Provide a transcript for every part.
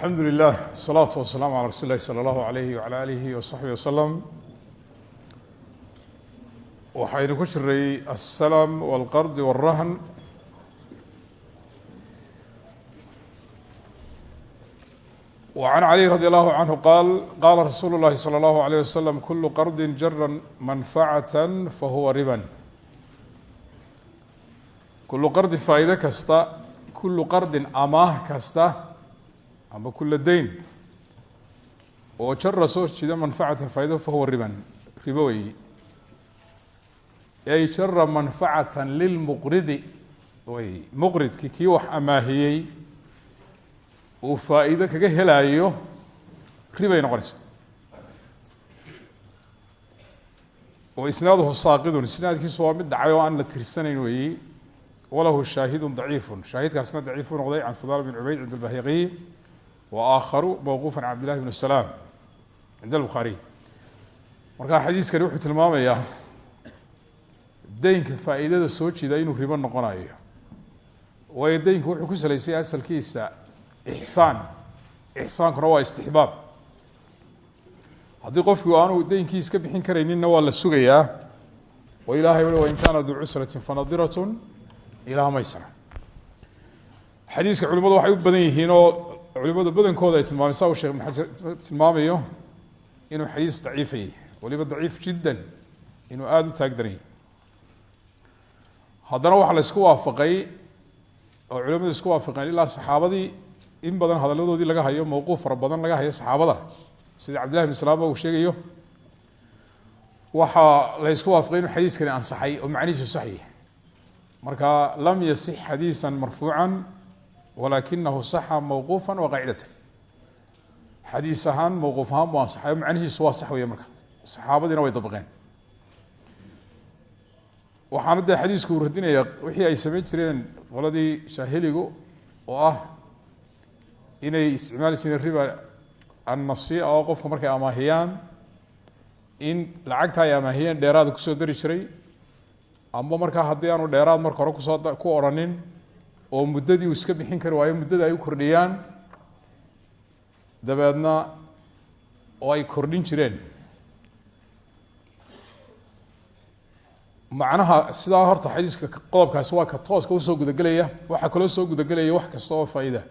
alxamdu lilah asalaatu wasalaamu calaa rasuuli lahi sala allahu alayhi wala alihi wasaxbihi wasalam waxaynu ku jiray alsalam walqardi walrahn وعن علي رضي الله عنه قال قال رsuuل الlahi صلى الله عليه وسلم كل qرض جرa منفعة فhuوa ربا kulu qardi faa'iide kasta kulu qardin amaah kasta ama kula deyn oo jara soo jida manfacata faa'ido fahuwa riban ribo weyi ay jara manfacata lilmuqridi wey muqridki kii wax amaahiyey uu faa'iido kaga helaayo ribay noqonaysa oo isnaaduhu saaqidun isnaadkiisu waa mid dhacay oo aan la tirsanayn weeyi walahu shaahidu daciifu shaahidkaasna daciifu noqday can fudal bn cubayd cind wa mawquufa can cabd llahi bn salaam cind albukhaariy marka xadiiskani wuxuu tilmaamayaa deynka faa'iidada soo jida inuu ribo noqonayo waayo deynku wuxuu ku salaysay asalkiisa ixsaan ixsaankuna waa istixbaab haddii qofku aanu deynkii iska bixin karayninna waa la sugayaa oo ilahay ui wain kaana duu cusrati fanadirat ilaa maysra xadiiska culimadu waxay u badan yihiin culimada badankooda ay tilmaamay sa uu sheekh ibn xajar tilmaamayo inuu xadiis daciifayay waliba daciif jiddan inuu aada u taag daran yahy haddana waxaa la isku waafaqay oo culimadu isku waafaqeen ilaa saxaabadii in badan hadalladoodii laga hayo mawquuf fara badan laga hayo saxaabada. Sida cabdillahi bn salaam uu sheegayo waxaa la ysku waafaqay inuu xadiiskani ansaxay oo macnihiisu saxyah marka lam yasix xadiisa marfuuca walakinahu saxa mawquufa wa qaacidatan. Xadiis ahaan mawquuf ahaan buu ansaxay oo macnihiisu waa sax weya marka. Saxaabadiina way dabaqeen. Waxaana dee xadiisku uu radinaya wixii ay samayn jireen qoladii shaahiligu oo ah inay isticmaali jireen riba annasiica oo qofka markay amaahiyaan in lacagta ay amaahiyeen dheeraada ku soo dari jiray amba markaa haddii aanu dheeraad marka hore ku soo ku odhanin oo muddadii uu iska bixin kari waayo muddada ay u kordhiyaan dabeedna oo ay kordhin jireen. Macnaha sidaa horta xadiiska qodobkaasi waa ka tooska u soo gudagelaya waxaa kaloo soo gudagelaya wax kasta oo faa-ida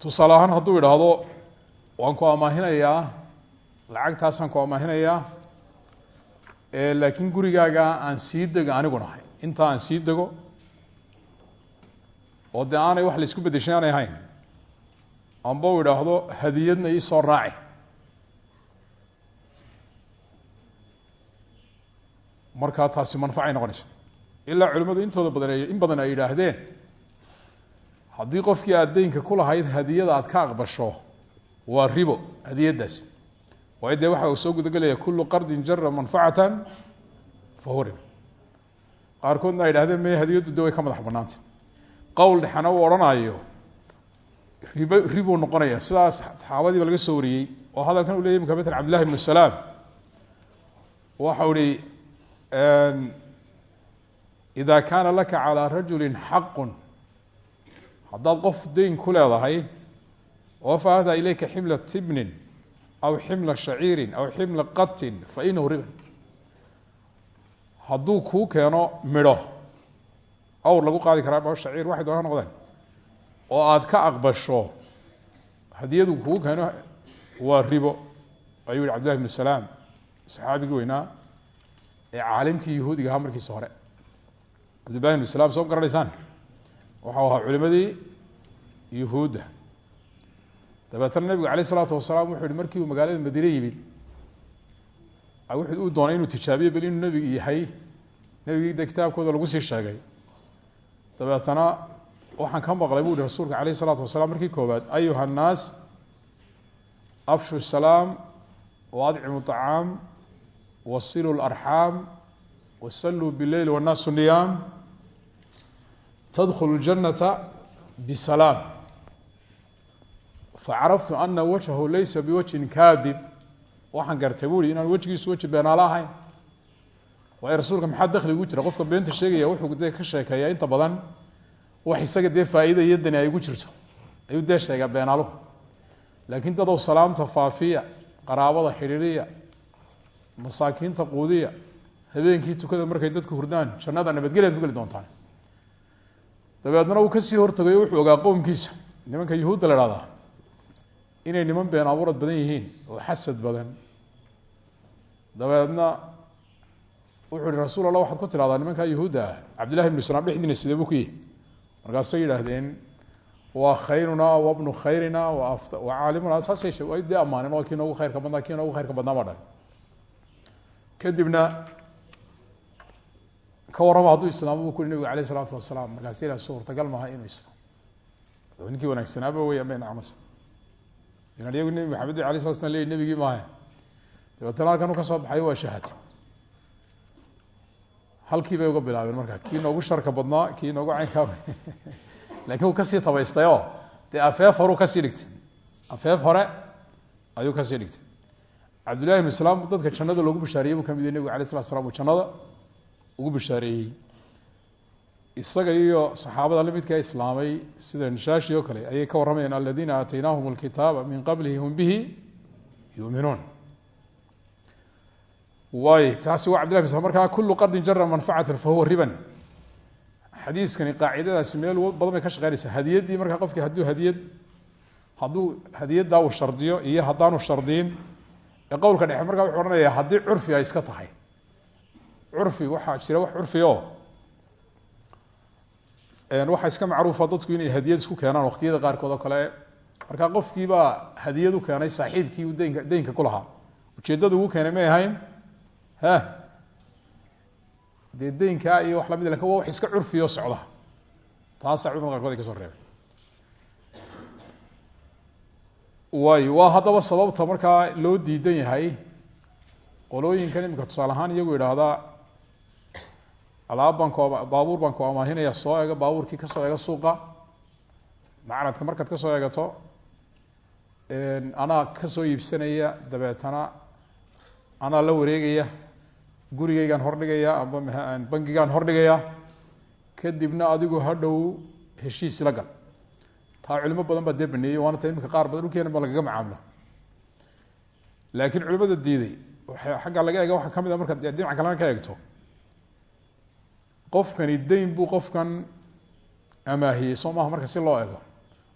tusaale ahaan hadduu idhaahdo waan ku amaahinayaa lacagtaasaan ku amaahinayaa laakiin gurigaaga aan sii dego anigu nahay intaa aan sii dego oo dee aanay wax la isku bedeshay aanay ahayn amba u idhaahdo hadiyadna ii soo raaci. Markaa taasi manfacay noqonaysa. Ilaa culimmadu intooda badan in badan ay yidhaahdeen haddii qofkii aad deynka ku lahayd hadiyada aad ka aqbasho waa ribo hadiyadaas waayo dee waxa uu soo gudagelaya kulu qardin jara manfacata fahuwa ribo qaarkoodna ay yidhahdeen me hadiyaddu de way ka madax banaantay qowl dhexana uu odhanayo rib ribuu noqonaya. Sidaas saxaabadiiba laga soo wariyey. Oo hadalkan u leyay imka maala cabdillahi bnu salaam. Waxau ihi ida kaana laka calىa rajuli xaqu haddaad qof deyn ku leedahay oo faahda ilayka ximla tibnin aw ximla shaciirin aw ximla qatin fainahu riban. Hadduu kuu keeno midho awr lagu qaadi karaa aw shaciir waxay doona noqdeen. Oo aad ka aqbasho hadiyadu kuu keeno waa ribo. Ayuu yihi cabdillahi bnu salaam saxaabigii weynaa ee caalimkii yahuudiga ahaa markiisa hore. Cabdillahi bnu salaam soo garanaysaan? Waxau ahaa culimadii yuhuudda. Dabeetana nabigu aleyh isalaatu wasalaam wuxuu markii uu magaalada madiine yimid wuxuu uu doonay inuu tijaabiyo bel inuu nebigi yahay. Nebigii de lagu sii sheegay dabeetana waxaan ka maqlay buu yihi rasuulka aleyh isalaatu wasalaam markii koowaad ayuha annaas afshu salaam waadcimu طacaam wasilu larxaam wasaluu bileyl wannaasu niyaam tadkhulu janata bisalaam. Facaraftu ana wajhahu laysa biwajhin kaadib. Waxaan gartay buu i inaan wejigiisu weji beenaalo ahayn waayo rasuulka maxaa dakli ugu jira? Qofka beenta sheegaya wuxuu dee ka sheekeeyaa inta badan wax isaga dee faa'iida iyo dani ay ugu jirto. Ayuu dee sheegaa beenaaluhu laakiin dadow salaamta faafiya qaraabada xidhiiriya masaakiinta quudiya habeenkii tukada markay dadku hurdaan jannada nabadgelyaad ku geli doontaan. Dabeedna uu ka sii hortagayo wuxuu ogaa qowmkiisa nimanka yuhuudda la hahdaa inay niman been abuurad badan yihiin oo xasad badan. Dabeedna wuxuu ihi rasuul allah waxaad ku tidhahdaa nimankaa yuhuudda ah cabdillahi ibnu salaam dhexdiina sidee buu ku yihi markaasay yidhaahdeen waa khayruna wabnu khayrina wa caalimuna. Saasay way dee ammaaneen oo kii noogu khayrka badnaa kii noogu khayrka badnaa baa kadibna ka warrama hadduu islaamo buu ku yihi nabigu alayh isalaatu wasalaam. Markaas ilah suurtagal maaha inuu islaamo. Oo ninkii wanaagsanaaba weeyaan bay nacmaysa inaan iyagu nebi maxamed alay sala slam leyi nebigii maaha. Dabeetana ka baxay waa shahad halkii bay uga bilaabeen marka kii noogu sharka badnaa kii noogu caynkaa laakiin uu ka sii tabaystay oo dee afeef horeu ka sii dhigtay. Afeef hore ayuu ka sii dhigtay. Cabdillahi ibnu islaam dadka jannada loogu bishaariyey buu ka mid yahy nebigu alay slatu slam uu jannada ugu bishaareeyey isaga iyo saxaabada lamidkaa islaamay sida nishaashi oo kale ayay ka warramayaan aladiina aataynaahum alkitaaba min qablihi hum bihi yuuminuun waay taasi waa cabdillahi bn markaa kulu qardin jara manfacatan fahuwa riban. Xadiiskani qaacidadaasi meel badan bay ka shaqeynaysaa hadiyaddii markaa qofkii hadduu hadiyad hadduu hadiyaddaa uu shardiyo iyo haddaanu shardiyin qowlka dhexe markaa wuxuu odhanaya haddii curfi ay iska tahay. Curfi waxaa jira wax curfi oo waxaa iska macruufa dadku inay hadiyad isku keenaan waqtiyada qaarkood oo kale. Markaa qofkiibaa hadiyad u keenay saaxiibkii deynka deynka ku lahaa. Ujeeddadu ugu keenay may ahayn ha dee deynkaa iyo wax la mid laakiin waa wax iska curfiyo socda. Taasaa culamada qarkood ay ka soo reebay waay waa haddaba sababta markaa loo diidan yahay. Qolooyinkan imika tusaale ahaan iyagu yidhaahdaa alaab baan baabuur baan ku amaahinaya soo ega baabuurkii ka soo ega suuqa. Macradka markaad ka soo egato anaa ka soo iibsanaya dabeetana anaa la wareegaya gurigaygaan hordhigaya amba bangigaan hordhigaya kadibna adigu hadhow heshiis la gal. Taa culimo badan baa dee waana ta imika qaar badan dhulkeena ba lagaga macaamula laakiin culimada diiday xagga laga eega waxaa ka mid a markaad dhinaca kalena ka eegto. Qofkani dayn buu qofkan amaahiyey soo maaha marka si loo ego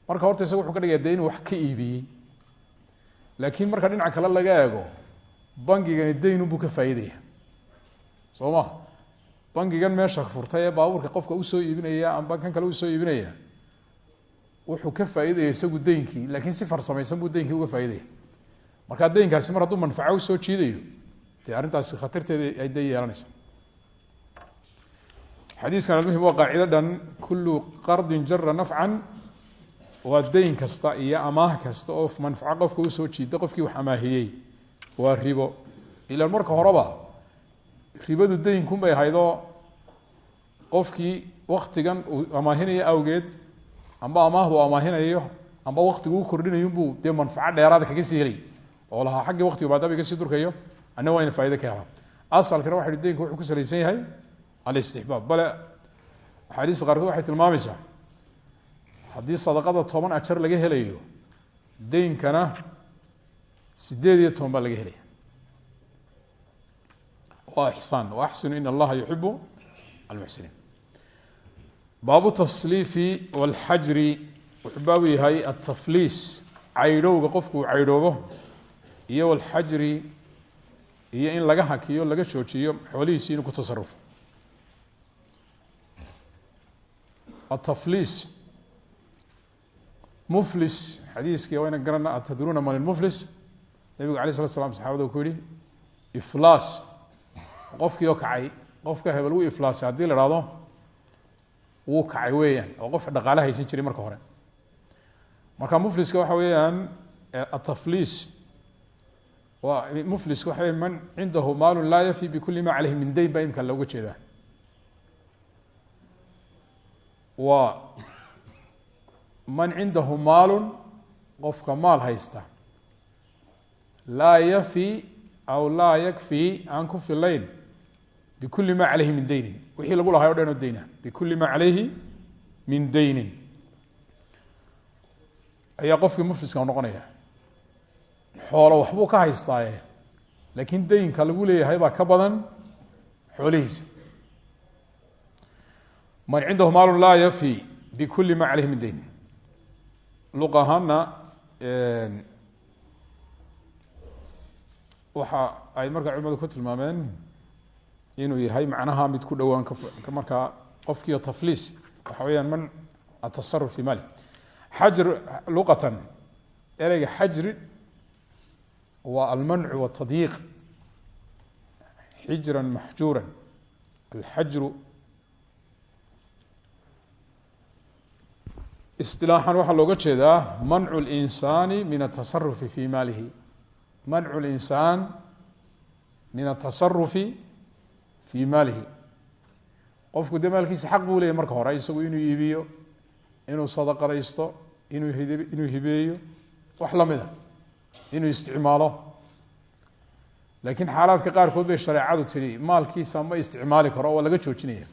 marka horta isaga wuxuu ka dhigaya de inuu wax ka iibiyey laakiin marka dhinaca kale laga eego bangigani daynunbuu ka faa'iidaya soo ma bangigan meesha furtay ee baabuurka qofka u soo iibinaya amba kan kale u soo iibinaya wuxuu ka faa'iidaya isagu deynkii laakiin si farsamaysan buu deynkii uga faa'iidaya markaa deynkaasi mar hadduu manfaco u soo jiidayo dee arrintaasi khatarteeda ay de yeelanaysa. Xadiiskan almuhim waa qaacido dhan kullu qardin jara nafcan waa deyn kasta iyo amaah kasta oo manfaco qofka u soo jiida qofkii wax amaahiyey waa ribo. Ilaan marka horeba ribadu deynkun bay ahaydoo qofkii waktigan uu amaahinaya awgeed amba amaahdu amaahinayo amba waktigu u kordhinayunbuu dee manfaco dheeraada kaga sii helay. Oo lahaa xaggii waktiga maadaama iga sii durkayo anna waa ina faaido ka helaa asalkana waxa hi deynku wuxuu ku salaysan yahay alistixbaab bale axaadiista qaarkood waxay tilmaamaysaa haddii sadaqada toban ajar laga helayo deynkana sideed iyo toban laga helaya waa ixsaan waaxsinu in allaha yuxibu almuxsiniin baabu tasliifi walxajri wuxuu baabu yahay atafliis caydhowga qofku uu caydhoobo iyo iyo in laga hakiyo laga joojiyo xoolihiisi inuu ku tasarufo atafliis muflis xadiiskii wayna garana atadruuna man ilmuflis nabigu alay slat slam saxabada ku yihi iflaas qofkii oo kacay qofka hebel wuu iflaasay. Haddii la hahdo wuu kacay weeyaan oo qof dhaqaale haysan jiray marka hore. Marka mufliska waxa weeyaan atafliis mufliska waxa man cindahu maalu laa yafi bikuli ma caleyhi min dayn baa imika looga jeedaa. Waa man cindahu maalun qofka maal haysta. Laa yafi aw laa yakfi aan ku filayn bikuli ma caleyhi min daynin. Wixii lagu lahay o dhan oo dayna. Bikuli ma caleyhi min daynin. Ayaa qofkii mufliska noqonaya. Xoolo waxbuu ka haystaaye. Laakiin daynka lagu leeyahay baa ka badan xoolihiisa. Man cindahu maalu laa yafi bikuli ma caleyh min dayn luq ahaana waxa ay markaa culimadu ku tilmaameen inuu yahay macnaha mid ku dhowaan markaa qofkiio tafliis waxa weyaan man atasaruf fi mali xajr luqatan ereyga xajri waa almancu wاtadyiiq xijra maxjuura alxajru isilaaxan waxaa looga jeedaa mancu اlinsaani min atasarufi fi maalihi. Mancu linsaan min atasarufi fi maalihi. Qofku dee maalkiisa xaq buu leeyay marka hore isagu inuu iibiyo inuu sadaqadaysto inuu inuu hibeeyo wax lamida inuu isticmaalo. Laakiin xaalaadka qaarkood bay shareecadu tihi maalkiisa ma isticmaali karo oo laga joojinaya.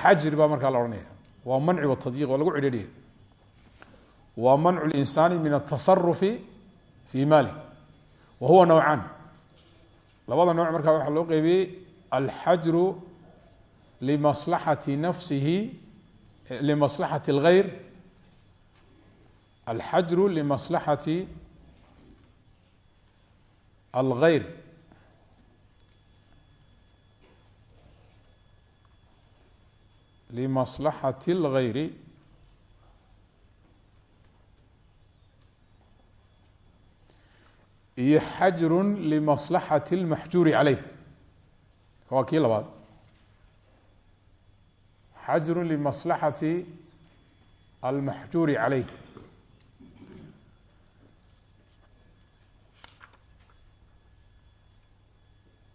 Xajir baa markaa la odhanaya. Waa manci watadyiq waa lagu cidhiidhiya. Waa mancu linsaani min atasarufi fi maalih wa huwa nowcaan labada nooc markaa waxaa loo qeybiyey alxajru limaslaxati nafsihi limaslaxati اlgayr alxajru limaslaxati algayr limaslaxati اlgayri iyo xajru limaslaxati اlmaxjuuri caleyh. Waa kii labaad. Xajru limaslaxati almaxjuuri caleyh.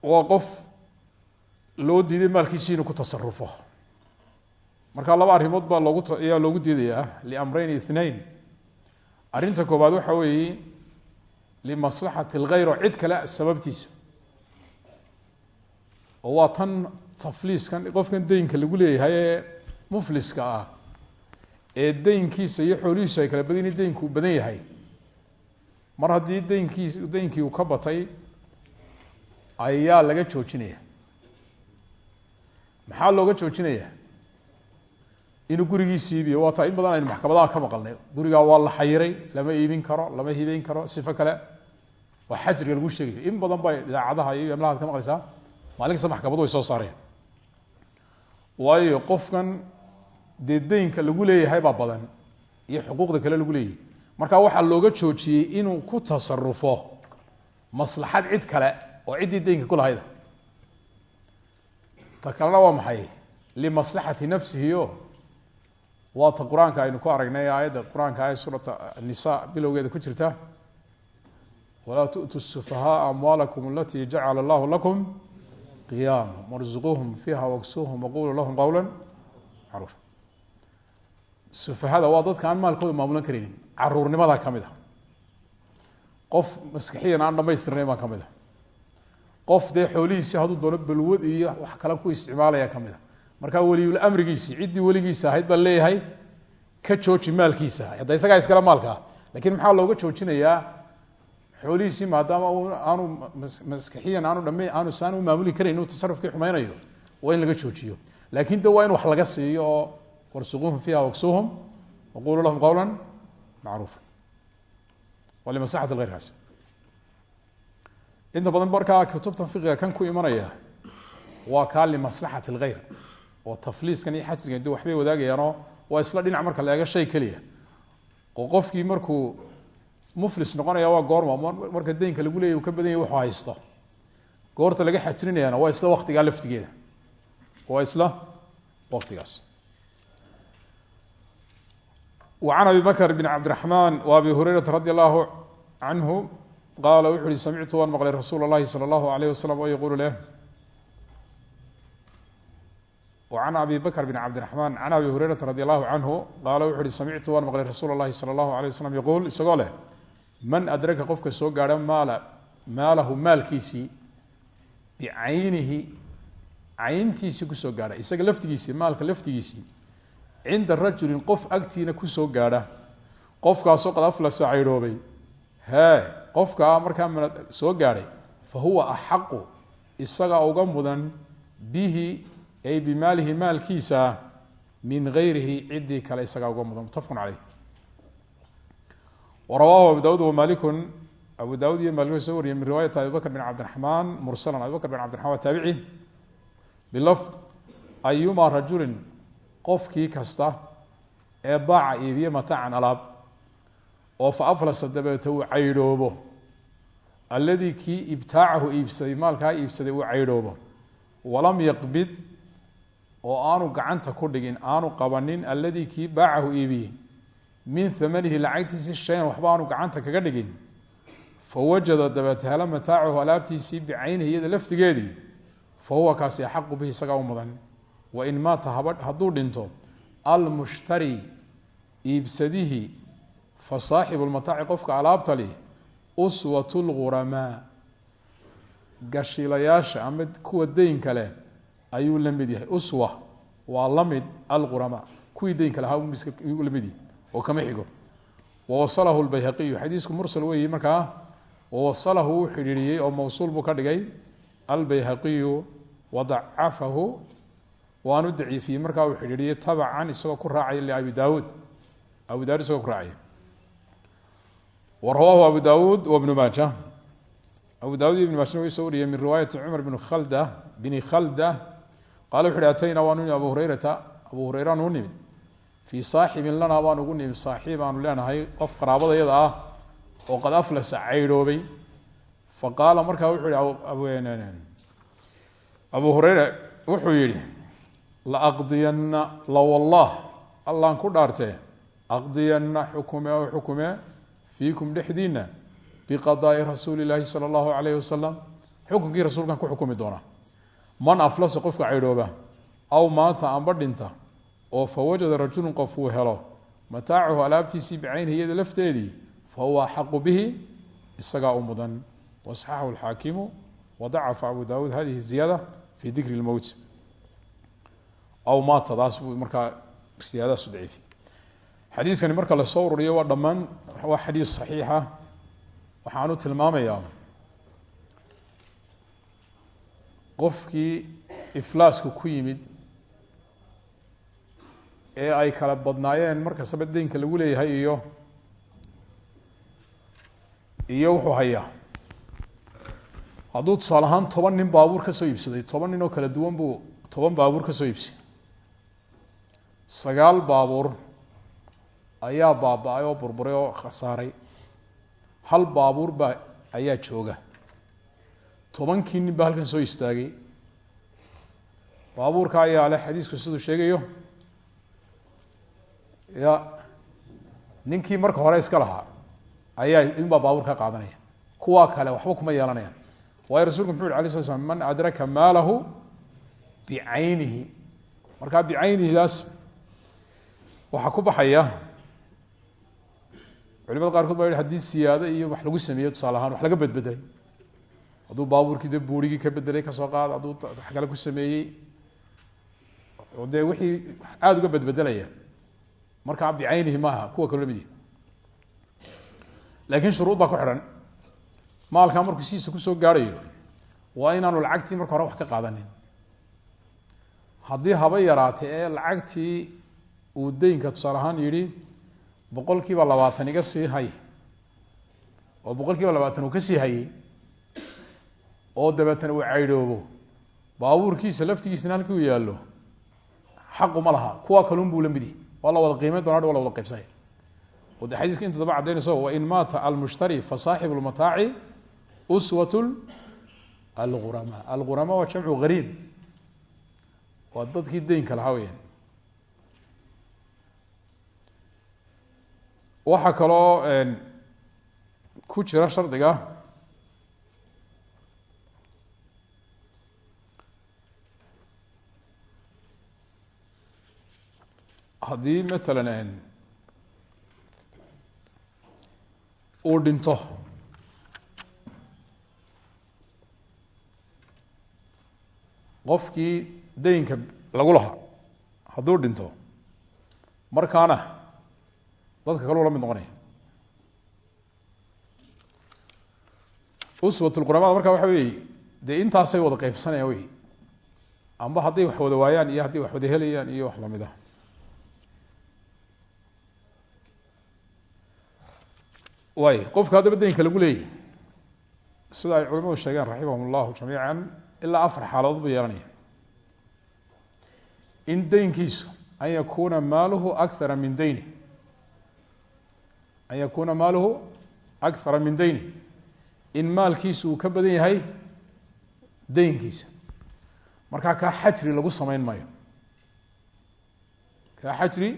Waa qof loo diiday maalkiisi inuu ku tasarufo marka laba arrimood baa loogu ayaa loogu diidayaa liamreyn ithnain arrinta koobaad waxa weeye limaslaxati اlgayr oo cid kale sababtiisa oo waa tan tafliiskan qofkan deynka lagu leeyahay ee mufliska ah ee deynkiisa iyo xoolihiisu ay kala badan yihiin deynku uu badan yahay mar haddii deynkiis deynkii uu ka batay ayaa laga joojinaya maxaa looga joojinaya inuu gurigiisi iibiyo waa taa in badan aynu maxkamadaha ka maqalnay gurigaa waa la xayiray lama iibin karo lama hibeyn karo sifo kale waa xajriga lagu sheegayo in badan ba idaacadaha iyo amlahaad ka maqlaysaa. Maalin kasta maxkamadu way soo saareen. Waayo qofkan dee lagu leeyahay baa badan. Iyo xuquuqda kale lagu leeyahay. Marka waxaa looga joojiyey inuu ku tasarufo maslaxad cid kale oo ciddii deynka ku lahayda. Ta kalena waa maxay? Limaslaxati nafsihi o waa ta qur'aanka aynu ku aragnay aayadda qur'aanka aaya suurata nisa bilowgeeda ku jirta walaa tu'tu sufahaaa amwaalakum alatii jacala allahu lakum qiyaama warzuquuhum fiiha waksuuhum waquluu lahum qowla macruufa sufahada waa dadka aan maalkooda maamulan karaynin caruurnimada ka mid a qof maskixiyan aan dhamaystirnayn baa ka mid a qof dee xoolihiisi hadduu doono balwad iyo wax kale ku isticmaalaya ka mid a markaa weliyul amrigiisii ciddii weligiisa ahayd baa leeyahay ka jooji maalkiisa hadda isagaa iskale maalkaa lakiin maxaa looga joojinayaa xoolihiisii maadaama aanu maskixiyan aanu dham aanu saan u maamuli karayn inuu tasarufkii xumaynayo waa in laga joojiyo. Laakin de waa in wax laga siiyo oo warsuquuhum fiiha waksuuhum waquluu lahum qowla macruufa waa limaslaxat eyrkaas inta badan markaa kutubta fiqiga kan ku imanaya waa kaa limaslaxat اlgeyr oo tafliiskan iyo xajrigan de waxbay wadaagayaanoo waa isla dhinac marka la eego shay keliya. Oo qofkii markuu muflis noqonaya waa goorma marka deynka lagu leeyay uu ka badan yahy wuxuu haysto goorta laga xajrinayana waa isla waktigaa laftigeeda waa isla waktigaas وعن أبي بكر بن عبد الرحمن وأبي هريرة رضي الله عنه قال wuxu uhi samictu waan maqlay rasuul الlahi slى الlaه عليه وsلم oo yqul leh وعن أبي بكر بن عبد الرحمن عن أبي هريرة رضي الله عنه qاala wuxu uhi samictu waan maqlay rasuul الlahi slى الlaه عليه وsلم yquul isagoo leh man adraka qofka soo gaadha maala maalahu maalkiisii bicaynihi cayntiisii ku soo gaadha. Isaga laftigiisii maalka laftigiisii cinda rajulin qof agtiina ku soo gaadha. Qofkaasoo qad aflasa caydhoobay hee qofkaa markaa soo gaadhay fa huwa axaqu isaga uga mudan bihi ay bimaalihi maalkiisa min gayrihi ciddii kale isagaa uga mudan. Mutafaqun caleyh wrawaahu abu dawud wmalikun abu dawud iyo malik soo wariyay min riwaayati abi bakr bin cabdiraxmaan mursalan abi bakr bin cabdiraxman waa taabici. Bilafd ayuma rajulin qofkii kasta ee baaca iibiye mataacan alaab oo fa aflasa dabeete uu caydhoobo. Alladii kii ibtaacahu iibsaday maalkaa iibsaday uu caydhoobo. Walam yaqbid oo aanu gacanta ku dhigin aanu qabanin alladii kii baacahu iibiyey min amanihi lacagtiisii shayan waxba aanu gacanta kaga dhigin fawajada dabeete hela mataacahu alaabtiisii bicaynihi iyada laftigeedii fa huwa kaasi axaqu bihi isagaa u mudan. Wain maata hadduu dhinto almushtari iibsadihii fa saaxibu lmataaci qofka alaabta li uswat lghuramaa gashiilayaasha ama kuwa deynka leh ayuu la mid yahay. Uswa waa la mid alghuramaa kuwii deynka lahaa la mid yahay oo kama xigo. Wawasalahu lbayhaqiyu xadiisku mursal weeyi markaa wawasalahu wuu xidhiiriyey oo mawsuul buu ka dhigay. Albayhaqiyu wadacafahu waanu daciifiyey. Markaa uu xidhiiriyey tabacan isagoo ku raacaya liabi daawuud. Abu daawud isagoo ku raacaya. Wa rawaahu abu daawuud wa bnu maaja. Abu daawud iyo ibn maajna way soo wariyey min riwaayati cumar bn khalda bni khalda. Qala wuxu uhi atayna waanu nimi abu abu hureyra nuu nimid fii saaxibin lanaa baan ugu nimi saaxiib aanu leenahay qof qaraabadayada ah oo qad aflasa caydhoobay fa qaala markaa wuxuu yihi abu hureyre wuxuu yihi laaqdiyanna lawallah allaan ku dhaartee aqdiyanna xukume o xukume fiikum dhexdiina biqadaai rasuuli illaahi sala allahu calayhi wasalam xukunkii rasuulkan ku xukumi doonaa man aflasa qofka caydhooba aw maata amba dhinta oo fa wajada rajulun qof uu helo mataacahu alaabtiisii bicaynihi iyada lafteedii fa huwa axaqu bihi isagaa u mudan. Wasaxaxu alxaakimu wadacafa abu daawuud hadihi ziyaada fi dikri lmowt aw maata taas buu markaa siyaadaasu daciifi xadiiskani marka la soo ururiyo waa dhammaan waa xadiis saxiixa. Waxaanu tilmaamayaa qofkii iflaasku ku yimid ee ay kala badnaayeen markastaba deynka lagu leeyahay iyo iyo wuxuu hayaa. Hadduu tusaale ahaan toban nin baabuur ka soo iibsaday toban nin oo kala duwan buu toban baabuur ka soo iibsaday sagaal baabuur ayaa baaba-ay oo burburay oo khasaaray. Hal baabuur baa ayaa jooga. Tobankii nin baa halkan soo istaagay. Baabuurka ayaa leh xadiisku siduu sheegayo ya ninkii marka hore iska lahaa ayaa inbaa baabuur ka qaadanaya. Kuwaa kale waxba kuma yeelanayaan. Waayo rasulku muxu yhi alay sla slam man adraka maalahu bicaynihi markaa bicaynihidaas waxaa ku baxaya culimada qaarkood baa yihi haddii siyaado iyo wax lagu sameeyo tusaale ahaan wax laga bedbedelay. Hadduu baabuurkii de buurigii ka bedelay ka soo qaad hadduu wax kale ku sameeyey dee wixii aada uga bedbedelaya markaa bicaynihi maaha kuwa kaloo la mid laakiin shuruud baa ku xidhan maalkaa markuu sidiisa ku soo gaarhayo waa inaanu lacagtii marka hore wax ka qaadanin. Haddii haba yaraate ee lacagtii uu deynka tusaale ahaan yidhi boqol kiiba labaatan iga sii hay oo boqol kiiba labaatan uu ka sii hayey oo dabeetana uu caydhoobo. Baabuurkiisa laftigiisana halkii uu yaallo xaquma laha. Kuwa kalun buu la waa la wada qiimeyn doona waa la wada qaybsanaya oo de xadiiska inta daba cadaynayso wain maata almushtari fa saaxibu lmataaci uswat algurama algurama waa jamcu gariib. Waa dadkii deynka lahaa weyaan waxaa kaloo ku jira shardiga haddii matalan uu dhinto qofkii daynka lagu lahaa hadduu dhinto markaana dadka kaluu la mid noqonaya. Uswatul quramada markaa waxa weeye dee intaasay wada qeybsanayaan wey amba hadday wax wada waayaan iyo hadday wax wada helayaan iyo wax la mid ah. Waay qofka haddaba daynka lagu leeyahy sida ay culimadu sheegeen raximahum llahu jamiica ilaa afar xaaladood buu yeelanaya in daynkiisu an yakuna maaluhu akara min dayni an yakuna maaluhu akara min dayni in maalkiisu uu ka badan yahay daynkiisa markaa kaa xajri lagu samayn maayo. Kaa xajri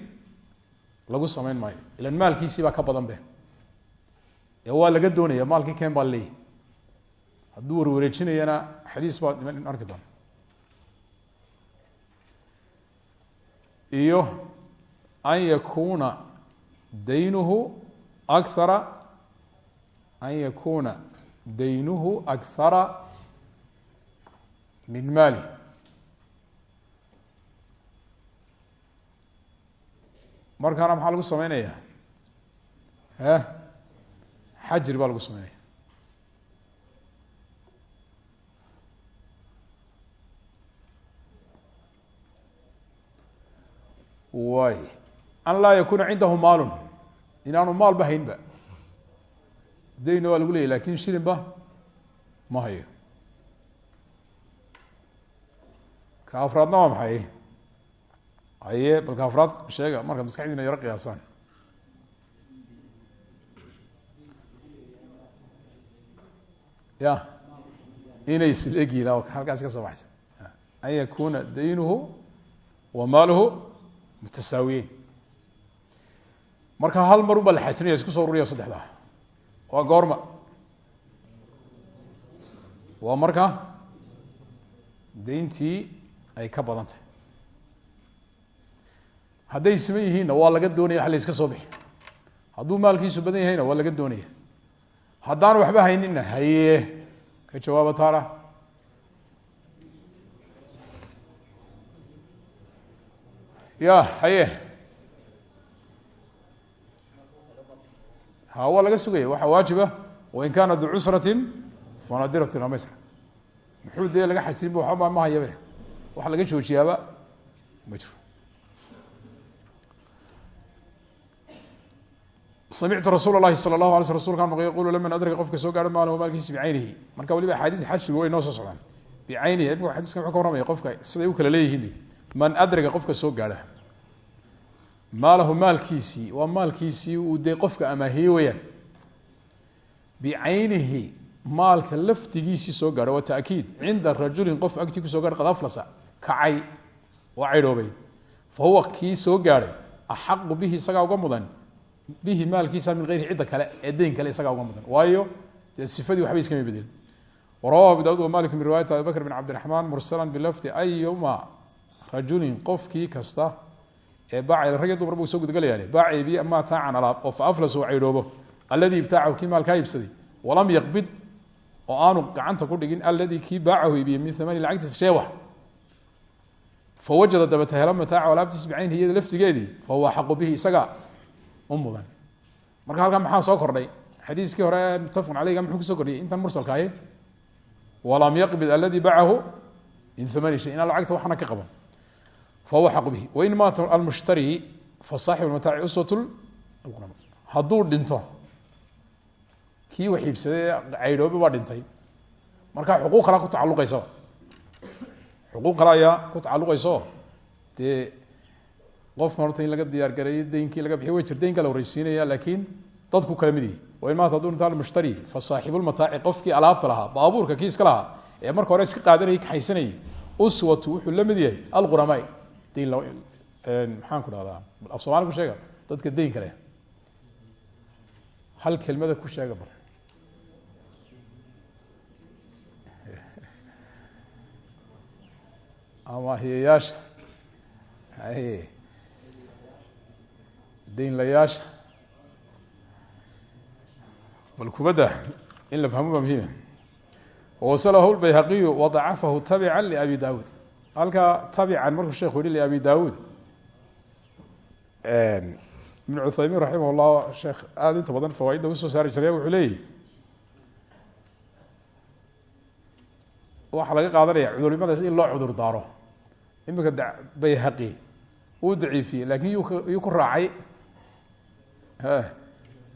lagu samayn maayo. Ilan maalkiisii baa ka badan be waa laga doonaya maalkii keen baa leeyahy hadduu warwareejinayana xadiis baa iman arki doona. Iyo an yakuna daynuhu akara an yakuna daynuhu akhara min maali. Markaana maxaa lagu sameynaya e xajri baa lagu sameynaya way an laa yakuna cindahu maalun. Inaanu maalba haynba. Dayna waa lagu leeyay laakiin shilinba ma hayo. Ka afraadna waa maxay? Haye bal ka afraad sheega markaad maskaxdiina yaro qiyaasaan ya. Inay isleegiin halkaas ka soo baxaysa. An yakuna daynuhu wa maaluhu mutasaawiyeyn marka hal mar un baa la xajinaya isku soo ururiya saddexdaa. Waa goorma. Waa marka dayntii ay ka badan tahay. Hadday siman yihiinna waa laga doonaya wax la iska soo bixi. Hadduu maalkiisu badan yahayna waa laga doonaya haddaan waxba hayninna haye. Ka jawaaba taana ya haye. Ha waa laga sugaya waxaa waajiba. Wain kaana du cusrati fanadiratun amaysra muxuu dee laga xajsinba waxba ma hayabe. Waxa laga joojiyaaba ma samictu rasuul lahi sala lahu ala sl rsulkan maql yaqulu laman adraka qofka soo gaaro maalahu maalkiisi bicaynihi marka waliba axaadiis xajigu way noo soo socdaan bicaynihi xadiiskan wuxuu ka warramaya qofka siday u kala leeyihiin man adraga qofka soo gaadha maalahu maalkiisii waa maalkiisii uu dee qofka amaahiye weyaan bicaynihi maalka laftigiisii soo gaadho waa taakiid cinda rajulin qof agtii ku soo gaadh qad aflasa kacay waa caydhoobay fa huwa kii soo gaadhay axaqu bihi isagaa uga mudan bihi maalkiisa min eyri cidda kale ee deyn kale isagaa uga mudan. Waayo dee sifadii waxba iskama bedelin warawahu abu daawud wamalik min riwaayati abi bakr bin cabdiraxmaan mursalan bilafdi ayuma rajulin qofkii kasta ee baaca rag iyo dumar soo gudagalayaa baaca bi maa taacan alaab oo fa aflas oo caydhoobo alladii ibtaacahu kii maalkaa iibsaday. Walam yaqbid oo aanu gacanta ku dhigin alladii kii baacahu iibiyey min amani lacagtiisa sheewa fa wajada dabata hela mataaca alaabtiis bicayni iyada laftigeedii fa huwa xaqu bihi isaga u mudan. Marka halkan maxaa soo kordhay? Xadiiskii hore mutafaqun caleyga muxuu ku soo kordhiyay intan mursalkaaye walam yaqbid alladii bacahu min amani shay inaan lacagta waxna ka qaban. Fahuwa xaqu bihi. Wain maata almushtari fa saaxibu mataaci uswat hadduu dhinto kii wax iibsaday caydhoobe baa dhintay. Marka xuquuq kalea ku tacaluqaysaba xuquuq kale ayaa ku tacaluqaysaoo dee qofkan horta in laga diyaar gareeyo deynkii laga bixiy way jir deynka la horeysiinaya laakiin dadku kala mid yihi wain maata hadduu dhinto almushtari fa saaxibulmataaci qofkii alaabta lahaa baabuurka kii iska lahaa ee marka hore iska qaadanayay kaxaysanayay uswatu wuxuu la mid yahay alquramaa deyn maxaan ku dhahdaa? Af somaali ku sheega? Dadka deynka leh. Hal kelmada ku sheega bal amaahiyayaasha haye deynlayaasha. Bal kubadda in la fahmo baa muhiima wawasalahu lbayhaqiyu wadacafahu tabica liabi daawuud halkaa tabican markuu sheekhu yihi liabi daawuud ibn cuthaymiin raximah llah sheekh aada inta badan fawaaidda u soo saari jiray wuxuu leeyihi waxaa laga qaadanaya cudurnimadaas in loo cudur daaro. Imika bayhaqi wuu daciifiyey laakiin yuu ku raacay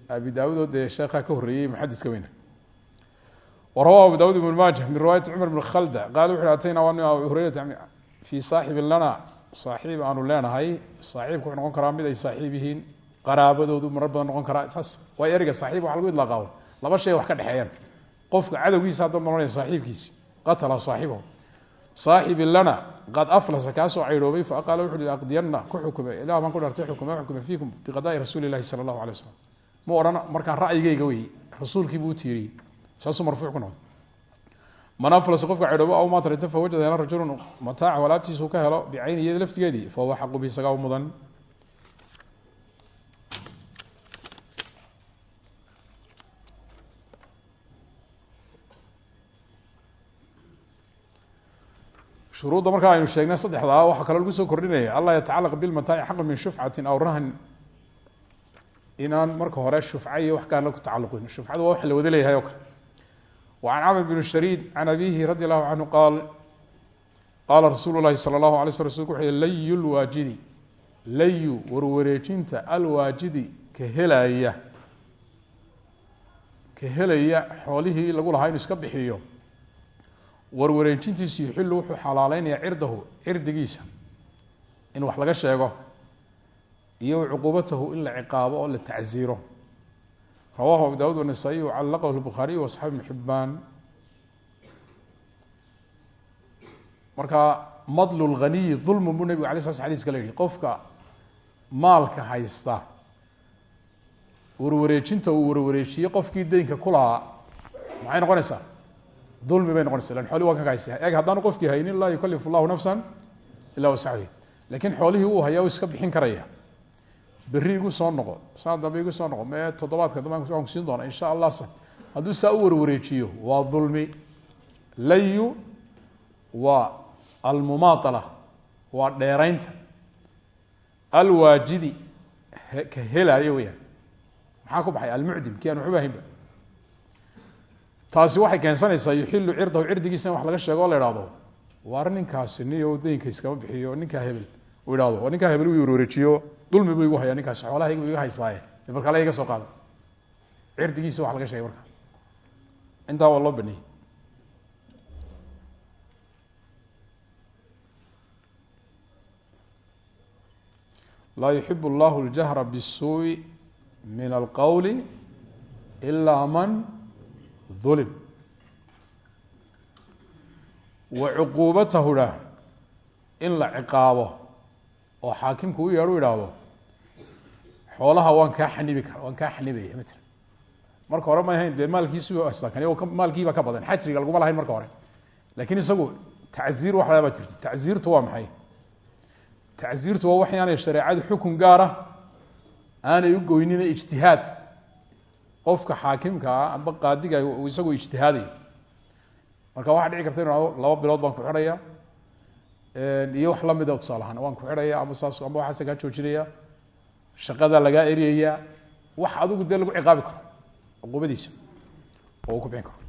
abi daawud oo dee sheekhaa ka horreeyey muxadiska weyna warawa abu daawud ibn maaja min riwaayati cumar bn khalda. Qala wuxu atayna waa abu hurayrata fii saaxibin lana. Saaxiib aanu leenahay. Saaxiibka wuxuu noqon karaa mid ay saaxiib yihiin. Qaraabadoodu marar badan noqon karaa. Saas waa ereyga saaxiib waxa lagu idlaaqaa laba shay wax ka dhexeeyaan. Qofka cadowgiisa hadda lana qad aflasa kaasoo caydhoobay faqaala wuxu hi aqdiyana ku xukume ilah baan ku dhartay xukume xukume fiikum biqadaai rasuuli ilahi sala allahu alay ma odhan markaan ra'yigeyga wey rasuulkii buu tiiriyey saasuu marfuuc ku man aflasa qofka caydhoobo aw maatarita fawajada hela rajulun mataaca alaabtiisuu ka helo bicayni iyada laftigeedii fahuwa xaqu bi isagaa mudan shuruudda markaa aynu sheegnay saddexdaa waxaa kaloo lagu soo kordhinaya anlaa yatacalaq bilmataaci xaqu min shufcatin aw rahn inaan marka hore shufca iyo wax gaarla ku tacaluqin shufcadu waa wax la wada leeyahay oo kale. Wa can camr bn shariid can abihi radi allahu canhu qaal qaala rasuulu lahi sala allahu alay sl rsulku wuxu layu lwaajidi layu alwaajidi ka helaya ka helaya xoolihii lagu lahaa inuu iska bixiyo warwareejintiisu yuxilu wuxuu xalaaleynaya cirdahu cirdigiisa. In wax laga sheego iyo cuquubatahu in la ciqaabo oo la tacziiro rawahu abu dawud wanasaa-iy wacalaqahu lbukhaariy waasxaab ibn xibaan marka madlu lghaniyi dulmun buu nebigu alay sla sl xadiiska la yihi qofka maalka haysta warwareejinta uu warwareejiyey qofkii deynka ku lahaa maxay noqonaysaa dulmi bay noqonaysa lan xoolih waa ka haysta eeg haddaanu qofkii haynin laa yukalifu llahu nafsan ilaa wasacdi lakiin xoolihii uu hayaa iska bixin karaya berri soo noqo saa dambe igu soo noqo mee toddobaadka dambe waan kusiin doona insha allah s hadduu saa u warwareejiyo waa dulmi. Layu waa almumaatala waa dheeraynta. Alwaajidi ka helaayo weyaan maxaa ku baxay? Almucdim ki aan waxba haynba taasi waxay keensanaysaa yuxilu cirdahu cirdigiisa wax laga sheego oo la ihahdo waar ninkaasi niyo daynka iskama bixiyo ninkaa hebel ihado ninkaa hebel w warwareejiyo dulmi bu igu haya ninkaasi xoolahayga iga haystaaye markaale iga soo qaada cirdigiisa wax laga sheegay marka. Intaa waa loo baniyey laa yuxib llahu ljahra bisuui min alqowli ilaa man ulim wa cuquubatahu dha in la ciqaabo oo xaakimku u yeedhu ihahdo xoolaha waan kaa xanibi kara waan kaa xanibaya matala marka hore ma ahayn dee maalkiisu kan maalkiiba ka badan. Xajriga laguma lahayn marka hore. Lakin isagu tacziir wax baa jirta tacziirtu waa maxay? Tacziirtu waa waxyaanay shareecadu xukun gaara aanay u goynina ijtihaad qofka xaakimkaa amba qaadiga uu isagu ijtihaadayo marka waxaa dhici karta inu hado laba bilood baan ku xidhaya iyo wax lamida tusaale ahaan waan ku xidhaya ama saas amba waxaase kaa joojinaya shaqada lagaa eryayaa wax adigu dee lagu ciqaabi karo cuquubadiisa oo ku bixin karo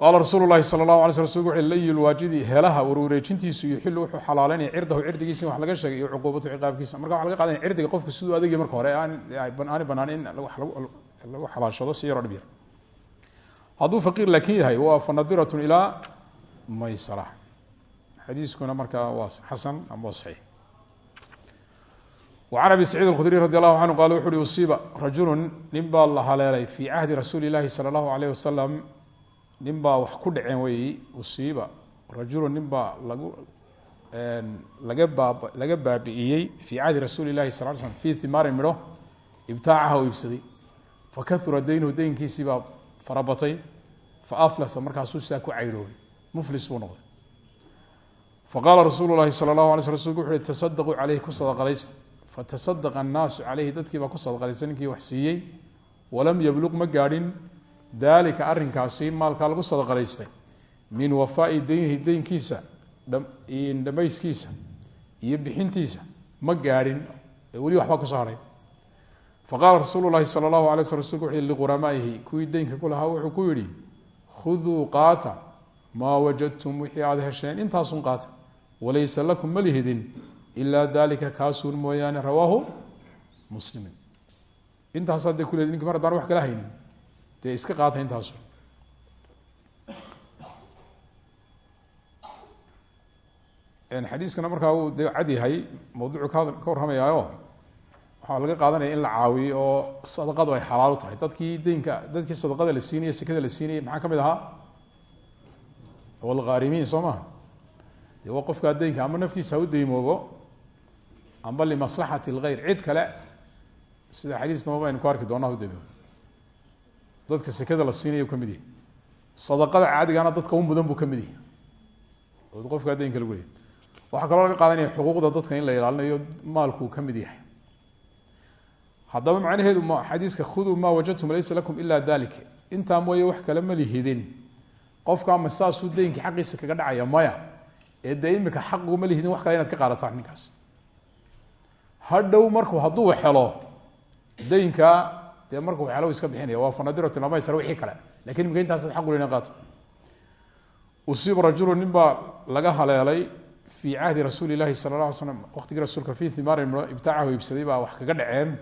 qaala rasuulu lahi sala allahu alay sl rsulku wuxu layi lwaajidi helaha warwareejintiisu yuxilu wuxuu xalaaleynaya cirdahu cirdigiisa in wax laga sheegay iyo cuquubatu ciqaabkiisa marka waxa laga qaadanya cirdiga qofka siduu adagya marka hore aani banaan in lagu xalaashado si yaroo dhib yar hadduu faqiir laakin yahay waa fanadiratun ilaa maysara xadiiskuna markaa waa xasan ama waa saxiix وعن أبي سعيد الkdري رضي الله عنه qال وxu uhi uصiiba rajulu nin baa la haleelay fي cahdi rasuuli الlahi salى الlaه عليه وasلم nin baa wax ku dhaceen wey usiiba. Rajulu nin baa lagu laga baab laga baabi'iyey fi cahdi rasuuli lahi sal l sl fii himaari midho ibtaacaha u iibsaday fakaura daynuhu daynkiisiibaa farabatay fa faaflasa markaasuu sidaa ku cayloobay. Muflis buu noqday. Faqaala rasuulu sala allahu ala sl rasulku wuxu uhi tasadaquu caleyhi ku sadaqadaysta fatasadaqa annaasu caleyhi dadkiibaa ku sadaqadaysta ninkii wax siiyey walam yabluq ma gaadhin daalika arrinkaasi maalkaa lagu sadaqalaystay. Min wafaai deynihi deynkiisa dhamayskiisa iyo bixintiisa ma gaadhin weli waxbaa ku soo hahay faqaala rasuulu lahi sala allahu alay sl rsulku wuxu kuwii deynka ku lahaa wuxuu ku yihi khuduu qaata maa wajadtum wixii aada hesheen intaasun qaata. Walaysa lakum ma lihidin ilaa dalika kaasuun mooyaane rawaahu muslimin. Intaasaa dee kuleedi ninki mar haddaan wax kala haynin dee iska qaata intaasu xadiiskana markaa uu dee cad yahay mawduucu ka ka waxaa laga qaadanaya in la caawiyo oo sadaqadu ay xalaal u tahay dadkii deynka dadkii sadaqada la siinaya sekada la siinayay maxaa ka mid ahaa walghaarimiin soo maha dee waa qofkaa deynka ama naftiisa ha u deymoobo amba limaslaxati lgeyr cid kale sida xadiisnamaba aynu ku arki doona ha u deymoobo dadka sekada la siinaya ka mid yahay. Sadaqada caadigana dadka u mudan buu ka mid yahay. Oo qofkaa deynka lagu leeyay waxaa kaloo laga qaadanaya xuquuqda dadka in la ilaalinayo maalkuu ka mid yahay. Haddaba macnaheedu ma xadiiska khuduu maa wajadtum laysa lakum ila dalik intaa mooye wax kale ma lihidin. Qofka ama saasuu deynkii xaqiisa kaga dhacaya maya. Ee dee imika ma lihidin wax kale inaad ka qaadataan ninkaas. Hadhow markuu hadduu helo deynka dee markuu helo iska bixinaya waa fanadirat lamaysar wixii kale. Lakin imika intaasaad xaqu lena qaata usiiba rajulu nin laga haleelay fii cahdi rasuuli lahi sala la alay slam waqtigii rasuulka fi himaarin ibtaacahu iibsaday baa wax kaga dhaceen.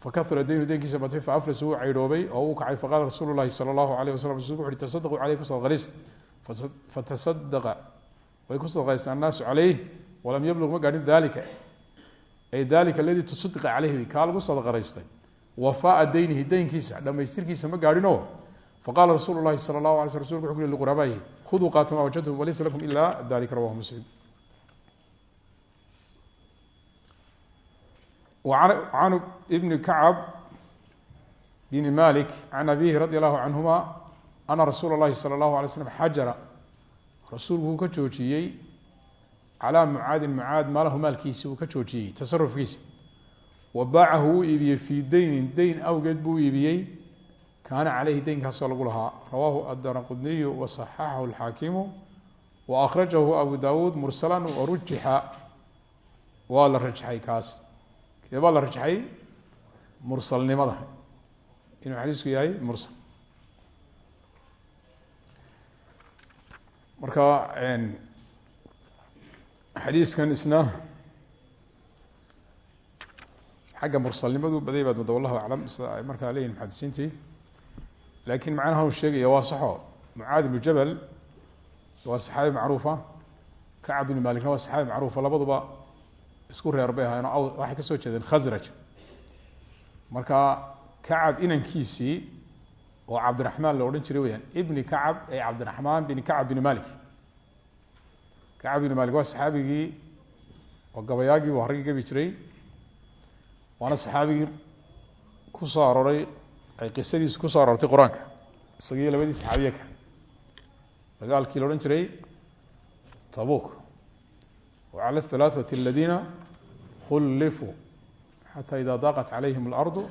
Fakahura daynu deynkiisa batay faaflas wuu caydhoobay oo uu kacay. Faqaala rasuulu lahi sala allahu alayh wasalam rasulku wuxu uhi tasadaquu caleyh ku sadaqalis fatasadaqa way ku sadaqaystaan annaasu caleyh walam ma gaadhin dalika ay dalika aladii tusadiqa caleyhi kaa lagu sadaqaraystay wafaaa deynihi deynkiisa dhamaystirkiisa ma gaadhinoo faqala rasuulu lahi sala allahu alay sl rasulku wuxu ku yihi liqurabaayihi khuduu qaata maa wajadtum walaysa lakum ila dalika rawahu muslim an bni kacb bn malik can abihi radi allahu canhuma ana rasuula اlahi salى اllahu alay slm xajara rasuulku uu ka joojiyey calaa mucaadin mucaad maalahu maalkiisi uu ka joojiyey tasarufkiisa wa baacahu wuu iibiyey fii deynin deyn awgeed buu iibiyey. Kaana caleyhi deynkaasoo lagu lahaa. Rawaahu adaraqudniyu waصaxaxahu اlxaakimu wa akhrajahu abu dawuud mursala warujixa waa la rajaxay kaas. Kee baa la rajaxay? Mursalnimada. Inuu xadiisku yahay mursal. Marka xadiiskan isna xagga mursalnimadu baday baad mada wallahu aclam sida ay markaa leeyihiin muxadisiintii laakiin macnaha uu sheegaya waa saxo. Mucaad ibnu jabal waa saxaabi macruufa. Kacab isku reer bay ahaayeen oo waxay ka soo jeedeen khasraj marka kacab inankiisii oo cabdiraxmaan la odhan jiray weyaan ibni kacab ee cabdiraxmaan bin kacab bin malik kacab bin malik waa saxaabigii oo gabayaagii buu haragii gabi jiray waana saxaabigii ku soo arooray ay qisadiisi ku soo aroortay qur'aanka isagiiyo labadii saxaabiye ka. Dagaalkii la odhan jiray tabuuk. Wacala ahalaaثat aladiina khullifuu xataa idaa daaqat calayhim alardu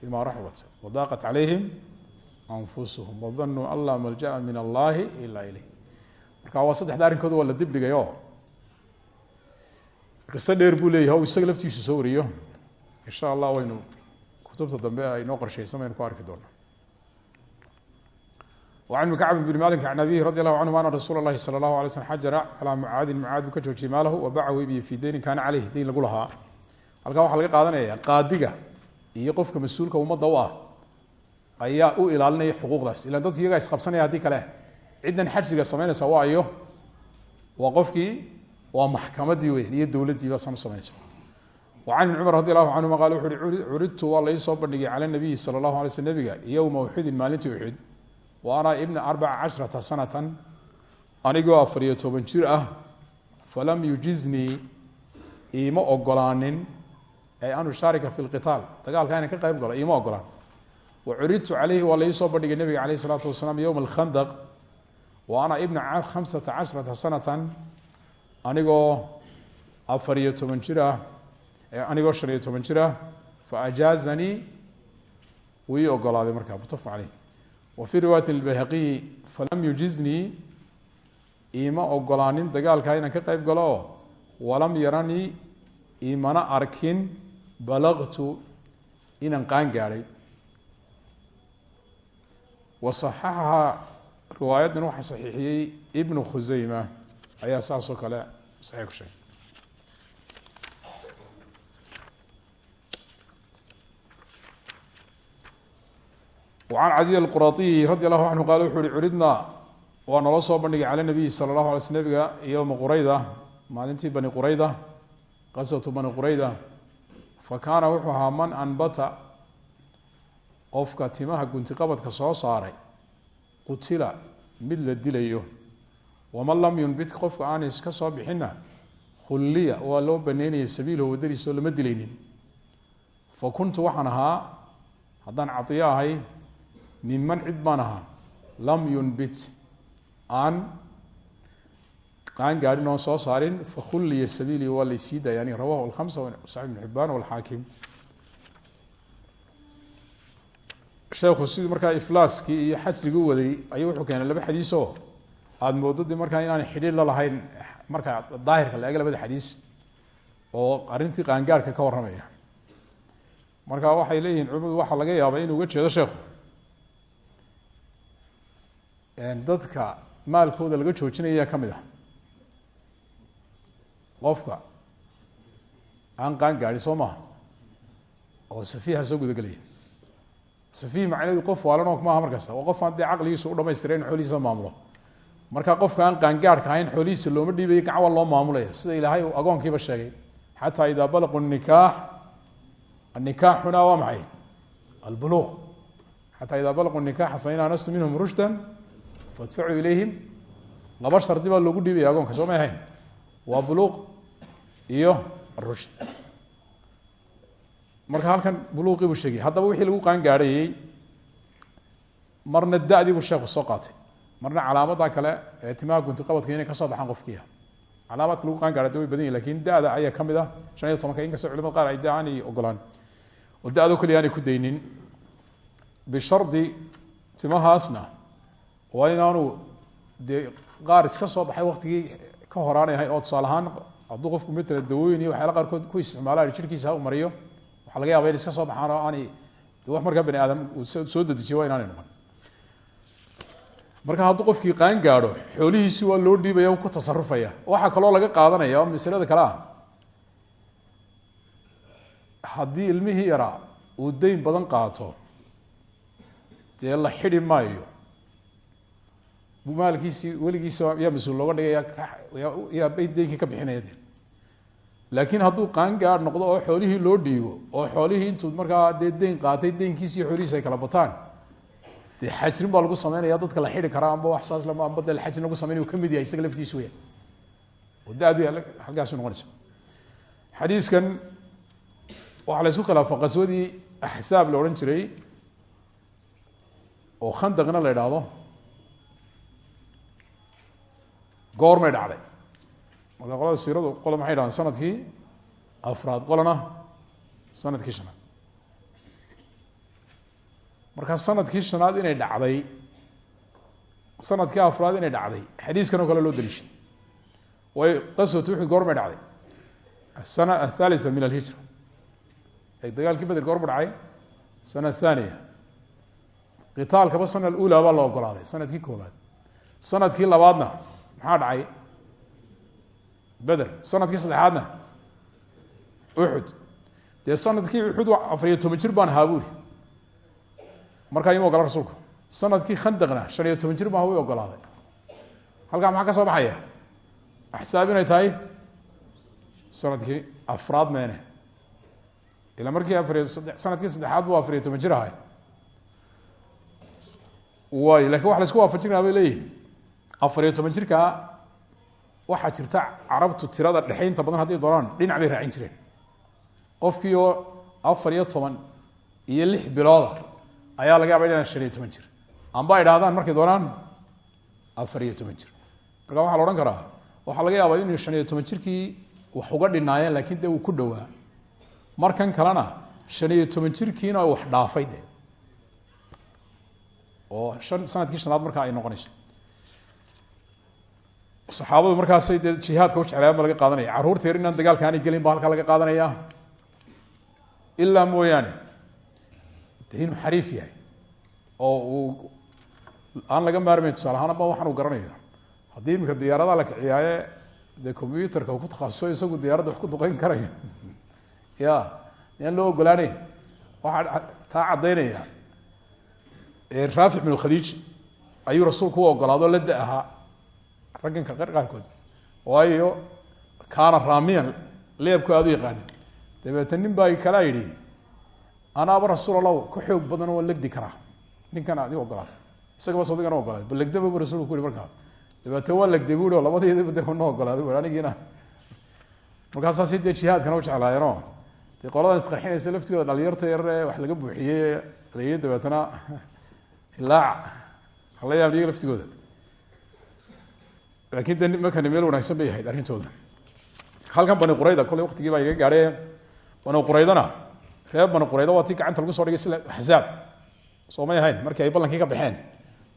bima raxubat wadaaqat calayhim anfusuhum wadanuu an laa malja'a min allahi ilaa ileyh marka waa saddexda arrinkooda waa la dibdhigay oo qiso dheer buu leeyahay isaga laftiisu soo wariyo in sha allah waynu kutubta dambe aynoo qorshaysan baynu ku arki doona وعن بن كعب بن مالك عن أبيه رضي الله عنه أن رsuuل الlahi صلى الله عليه وسلم xaجر عalى mعaadin mعaad buu ka joojiyey maalahu وبacahu ibiye fي deynin kaana caleyh deyn lagu lahaa halkaa waxaa laga qaadanaya qaadiga iyo qofka mas-uulka ummadda u ah ayaa u ilaalinaya xuquuqdaas ilan dadki iyagaa isqabsanaya haddii kale ciddan xajriga samaynaysa waa iyo waa qofkii waa maxkamadii weyn iyo dowladdiiba san u samaynaysa an ibn cumar radi allahu canhuma qaal wuxu uhi curidtu waa laysoo bandhigay cala nabiyi sala allahu alay sl nabiga yowma uxudin maalintii uxud wa anaa ibna arbaca cashrata sanatan anigoo afariyo toban jir ah falam yujiznii iima ogolaanin ay an ushaarika fi lqitaal dagaalka aynan ka qayb galo iima ogolaan wa curidtu calayhi waa laisoo bandhigay nabiga caleyh isalaatu wasalaam yowma alkhandaq wa ana ibna anigoo afariyo toban jir ah anigoo shan iyo toban jir ah fa ajaazanii wuu ii ogolaaday markaa mutafaq caleyh wfي riwaayat اbayhaqiyi falam yujiznii iima ogolaanin dagaalkaa inaan ka qayb galo oo walam yaranii imana arkin balagtu inaan qaan gaadhay waصaxaxaha riwaayaddan waxaa saxiixiyey ibnu khuseyma ayaa saas oo kale saxiix ku sheegay An cadiy alquraiyi radi allahu canhu qaale wuxu uhi curidnaa waa naloo soo bandhigay cala nabiyi sala allahu alay sl nabiga yowma qurayda maalintii bani qurayda qaswatu bani qurayda. Fa kaana wuxuu ahaa man anbata qofka timaha guntiqabadka soo saaray qutila mid la dilayo. Waman lam yunbit qofka aan iska soo bixina khulliya waa loo baneynaya sabiilahu wadadiisa oo lama dilaynin. Fa kuntu waxaan ahaa haddaan cadiyo ahay minman cid baan ahaa. Lam yunbit aan qaan gaadhin oon soo saarin fakhulliya sabiili waa laysii daaya rawahu alkhamsa saxib ibn xibaan walxaakim sheekhu sidii markaa iflaaskii iyo xajrigii u waday ayuu wuxuu keenay laba xadiis oo aada moodadii markaa inaanay xidhiir la lahayn markaa daahirka la ega labada xadiis oo arrintii qaangaarhka ka warramaya. Marka waxay leeyihiin culimadu waxaa laga yaabaa inuu uga jeedo sheekhu dadka maalkooda laga joojinaya ka mid ah. Qofka aan qaan gaadhin soo maha oo safiiha soo gudagelaya. Safiih macnaheedu qof waalanoo maaha markasta waa qof aan dee caqligiisu u dhamaystira in xoolihiisa maamulo. Marka qofka aan qaangaarhka ahayn xoolihiisa looma dhiibayo gacawa loo maamulaya. Sida ilaahay uu agoonkiiba sheegay. Xataa idaa balaquu nikaax anikaaxuna waa maxay? Albuluuq. Xataa idaa balaquu nikaxa fain anastu minhum rushda fadfacuu ilayhim laba shardi baa loogu dhiibaya agoonka soo may ahayn waa iyo rushd marka halkan buluuqii buu sheegay haddaba wixii lagu qaan gaadhayey marna da-dii buu sheekhu soo qaatay marna calaamadda kale ee timaha guntiqabadka inay ka soo baxaan qofkiia calaamaadka lagu qaan gaadha de way badan yahin laakiin da-da ayaa ka mid ah culimada qaar ay da aanay ogolaan oo da-do keliya aanay ku daynin bishardi timahaasna waa inaanu dee qaar iska soo baxay waktigii ka horaanay ahayn oo tusaale ahaan. Hadduu qofku matala dawooyin iyo waxyaala qaarkood ku isticmaalaan jirkiisa ha u mariyo. Waxaa laga yaba in iska soo baxaan oo aanay de wax markaa bani aadam uu soo dedejiyo waa inaanay noqon. Marka hadduu qofkii qaan gaadho xoolihiisi waa loo dhiibaya ku tasarufaya waxaa kaloo laga qaadanaya oo masalada ah. Haddii ilmihii yaraa uu dayn badan qaato dee la xidi maayo maalkiisii weligiisa yaa mas'uul looga dhigaya yaa deynkii ka bixinaya de laakiin hadduu qaangaadh noqdo oo xoolihii loo dhiibo oo xoolihii intuu markaa dee deyn qaatay deynkiisi xoolihiisi ay kala bataan dee xajrin baa lagu sameynaya dadka la xidi karaa amba wax saas amba de xajrin lagu sameynay ka mid yahay isaga laftiisu weya oo halkaasu noqonaysa xadiiskan waxaa la khilaafa qaswadii axsaab la odhan jiray oo khandaqna la idhaahdo goormay dhacday. Marka qolada siiradu qola maxay dhahaan sannadkii afraad qolana sannadkii shanaad. Marka sannadkii shanaad inay dhacday sannadkii afraad inay dhacday xadiiskan oo kale loo daliishay way qaswatu uxud goormay dhacday. Asana athalitha min alhijra. Dagaalkii beder goorma dhacay sana thaniya. Qitaalkaba sana alula baa la ogolaaday sannadkii koobaad sannadkii labaadna maxaa dhacay? Beder sannadkii saddexaadna? Uxud dee sannadkii uxud afariyo toban jir baan ahaa buuri. Markaa ima ogola rasuulku. Sanadkii khandaqna shan iyo toban jir baan way ogolaaday. Halkaa maxaa ka soo baxaya? Axsaab inay tahay sannadkii afraad meene. Ila markii afariyo sannadkii saddexaad bu afariyo toban jir ahay way laakiin waxa la isku waafajinaya bay leeyihiin afariyo toban jirkaa waxaa jirta carabtu tirada dhexaynta badan hadday doonaan dhinac bay raacin jireen. Qofkii oo afar iyo toban iyo lix bilooda ayaa laga yaaba inaan shan iyo toban jir. Amba ay dhahdaan markay doonaan afar iyo toban jir. Marka waxaa la odhan karaa waxaa laga yaabaa inuu shan iyo toban jirkii wax uga dhinaayeen laakiin dee uu ku dhowaa. Markan kalena shan iyo toban jirkiina wax dhaafay de oo han sannadkii shanaad markaa ay noqonayso saxaabadu markaasay dee jihaadka u jeclaayaan ba laga qaadanaya. Carruurta yar inaan dagaalka aanay gelin ba halkaa laga qaadanaya. Ilaa mooyaane de inuu xariif yahay oo uu aan laga maarmayn tusaale ahaan aba waxaan u garanaya haddii iminka diyaaradaha la kiciyaaye dee combyuterka ku takhasuso isagu diyaaradda wax ku duqeyn karaya. Ya miyaan loo ogolaaneyn waxaa taa caddaynaya raafic binu khadiij ayuu rasuulku u ogolaado la da ahaa ragganka qaarkood waayo kaana raamiyan leebku aada u yaqaanin dabeete nin baa kalaa yidhi anaaba rasuul ku xoog badan oo legdi karaa. Ninkan aad i ogolaatay. Isagaba sawdigana ogolaaday bal legdaba bu rasulku ku yihi markaa. Dabeete waa legday bu i oo labadiiba de una ogolaaday bu anigiina. Markaasaasi dee u jeclaayeenoo dee qoladan isqarxinaysa laftigooda dhalinyarta yar ee wax laga buuxiyey la yidhi dabeetana hilaac hala yaab laftigooda laakiin de markani meel wanaagsan bay ahayd arrintooda. Halkan bani qurayda kolley waqtigii baa iga gaadhee. Bani quraydana reer bani qurayda waa tii gacanta lagu so dhigay sila axzaab soo may ahayn markii ay ka baxeen.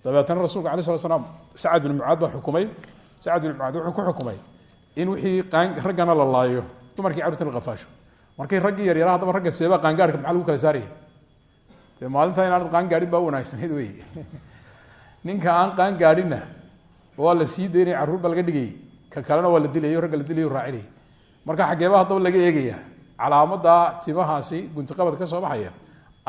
Dabeetana rasulka alay slat slam sacad bin mucaad baa xukumay. Sacad bin mucaad wuxuu ku xukumay in wixii raggana la laayo dumarkii carruurtan la qafaasho markii raggii yaryara haddaba ragga seebaa qaangaarhka maxaa lagu kala saaraya? Dee maalinta inaanad qaan gaadhin baa wanaagsanayd wey ninka aan qaan gaadhinna waa la sii daynaya carruur baa laga dhigayay ka kalena waa la dilayo ragga la dilayo raacinay marka xageeba haddaba laga eegaya calaamada timahaasi guntiqabad ka soo baxaya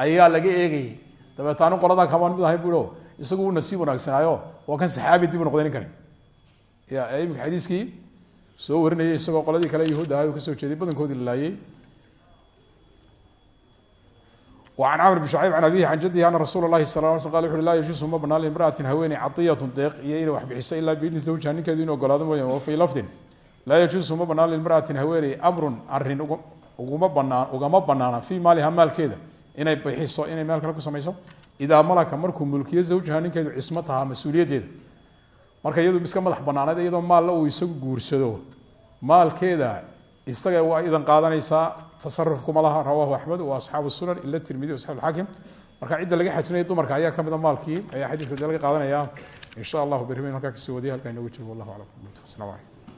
ayaa laga eegayay dabeetaanu qoladaa kamaan mid ahay buo isagu u nasiib wanaagsanaayo waa kan saxaabi dib u noqday ninkani ya imika xadiiskii soo warinayay isagoo qoladii kale yahuud ahay ka soo jeeday badankoodii la laayey an camr bn shacayb an abihi an jadihi ana rasuul lahi sal l sl u laa yajuusu ma banaan imraatin haweeney caiyatu deeq iyo inay waxbixiso ilaa biidni zawjiha ninkeedu in ogolaado mooya wa fii lafdin laa yajuusu ma banaan limraatin haweeney amrun arrin uguma banaan ugama banaana fii maaliha maalkeeda inay bixiso inay meel kale ku samayso idaa malaka markuu mulkiyo zawjiha ninkeedu cismo tahaa mas'uuliyaddeeda marka iyadu iska madax banaanayd iyadoo maalla uu isagu guursado maalkeeda isaga waa idan qaadanaysaa tasaruf kuma laha rawahu axmed wa asxaabu sunan ila tirmidi asxab xaakim. Marka cidda laga xajinaya dumarka ayaa kamida maalkii ayaa xadiiska de laga qaadanaya. In sha allahu berrimeyn halkaa ka sii wadiya halkaa inoogu jiro. Wallahu aclam asalamu calaykum